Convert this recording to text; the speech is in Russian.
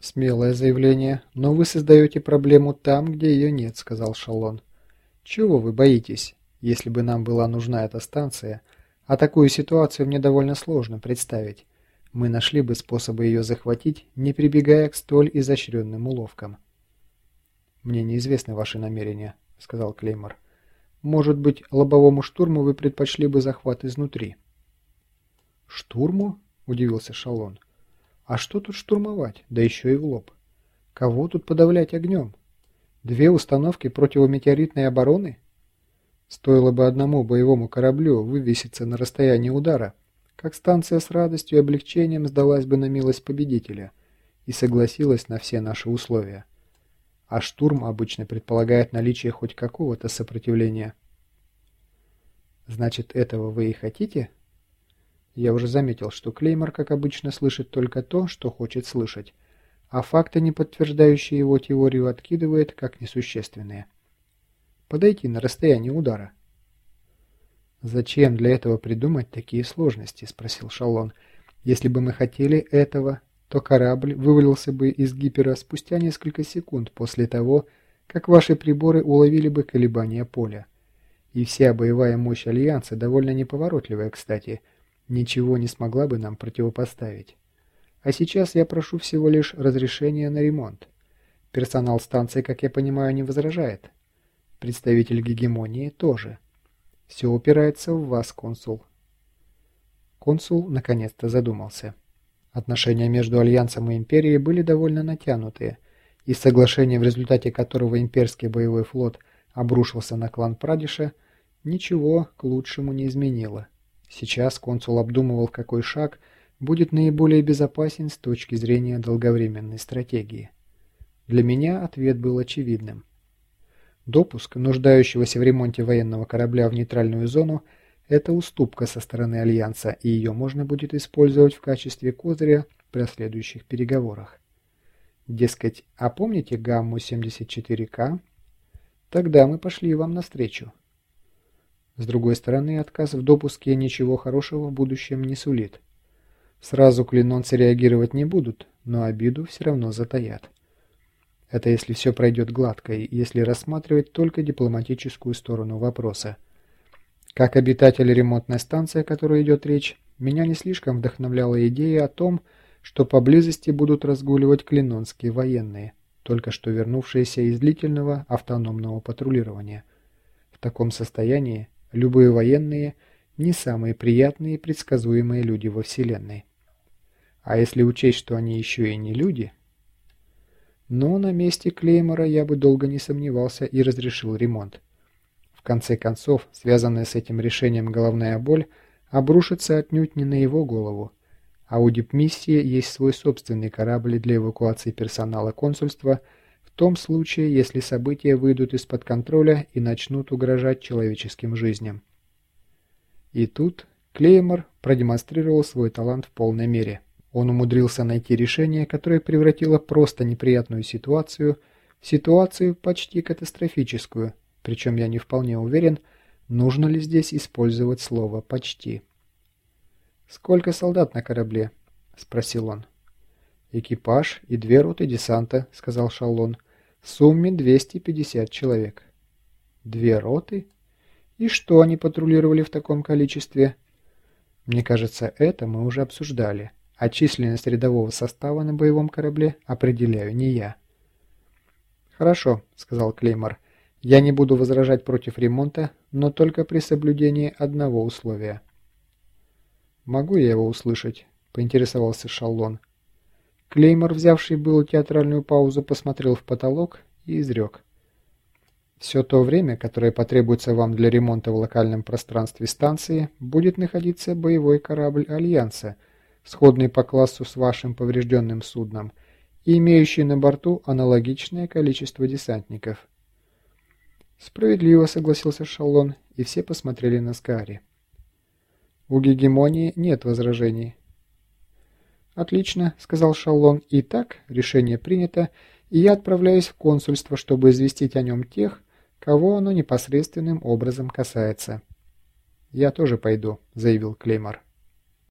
«Смелое заявление, но вы создаете проблему там, где ее нет», — сказал Шалон. «Чего вы боитесь? Если бы нам была нужна эта станция, а такую ситуацию мне довольно сложно представить, мы нашли бы способы ее захватить, не прибегая к столь изощренным уловкам». «Мне неизвестны ваши намерения», — сказал Клеймор. «Может быть, лобовому штурму вы предпочли бы захват изнутри?» «Штурму?» — удивился Шалон. А что тут штурмовать, да еще и в лоб? Кого тут подавлять огнем? Две установки противометеоритной обороны? Стоило бы одному боевому кораблю вывеситься на расстоянии удара, как станция с радостью и облегчением сдалась бы на милость победителя и согласилась на все наши условия. А штурм обычно предполагает наличие хоть какого-то сопротивления. «Значит, этого вы и хотите?» Я уже заметил, что Клеймор, как обычно, слышит только то, что хочет слышать, а факты, не подтверждающие его теорию, откидывает как несущественные. Подойти на расстояние удара. «Зачем для этого придумать такие сложности?» – спросил Шалон. «Если бы мы хотели этого, то корабль вывалился бы из гипера спустя несколько секунд после того, как ваши приборы уловили бы колебания поля. И вся боевая мощь Альянса, довольно неповоротливая, кстати – ничего не смогла бы нам противопоставить. А сейчас я прошу всего лишь разрешения на ремонт. Персонал станции, как я понимаю, не возражает. Представитель гегемонии тоже. Все упирается в вас, консул. Консул наконец-то задумался. Отношения между Альянсом и Империей были довольно натянутые, и соглашение, в результате которого имперский боевой флот обрушился на клан Прадиша, ничего к лучшему не изменило. Сейчас консул обдумывал, какой шаг будет наиболее безопасен с точки зрения долговременной стратегии. Для меня ответ был очевидным. Допуск нуждающегося в ремонте военного корабля в нейтральную зону – это уступка со стороны Альянса, и ее можно будет использовать в качестве козыря при следующих переговорах. Дескать, а помните гамму 74К? Тогда мы пошли вам навстречу. С другой стороны, отказ в допуске ничего хорошего в будущем не сулит. Сразу клинонцы реагировать не будут, но обиду все равно затаят. Это если все пройдет гладко и если рассматривать только дипломатическую сторону вопроса. Как обитатель ремонтной станции, о которой идет речь, меня не слишком вдохновляла идея о том, что поблизости будут разгуливать клинонские военные, только что вернувшиеся из длительного автономного патрулирования. В таком состоянии Любые военные – не самые приятные и предсказуемые люди во Вселенной. А если учесть, что они еще и не люди... Но на месте Клеймора я бы долго не сомневался и разрешил ремонт. В конце концов, связанная с этим решением головная боль обрушится отнюдь не на его голову, а у дипмиссии есть свой собственный корабль для эвакуации персонала консульства – том случае, если события выйдут из-под контроля и начнут угрожать человеческим жизням. И тут Клеймор продемонстрировал свой талант в полной мере. Он умудрился найти решение, которое превратило просто неприятную ситуацию в ситуацию почти катастрофическую, причем я не вполне уверен, нужно ли здесь использовать слово «почти». «Сколько солдат на корабле?» – спросил он. «Экипаж и две роты десанта», – сказал Шаллон. Сумме 250 человек. Две роты? И что они патрулировали в таком количестве? Мне кажется, это мы уже обсуждали. А численность рядового состава на боевом корабле определяю не я. «Хорошо», — сказал Клеймор. «Я не буду возражать против ремонта, но только при соблюдении одного условия». «Могу я его услышать?» — поинтересовался Шаллон. Клеймор, взявший было театральную паузу, посмотрел в потолок и изрек. Все то время, которое потребуется вам для ремонта в локальном пространстве станции, будет находиться боевой корабль Альянса, сходный по классу с вашим поврежденным судном, и имеющий на борту аналогичное количество десантников. Справедливо согласился Шалон, и все посмотрели на Скари. У гегемонии нет возражений. «Отлично», — сказал Шаллон. «Итак, решение принято, и я отправляюсь в консульство, чтобы известить о нем тех, кого оно непосредственным образом касается». «Я тоже пойду», — заявил Клеймор.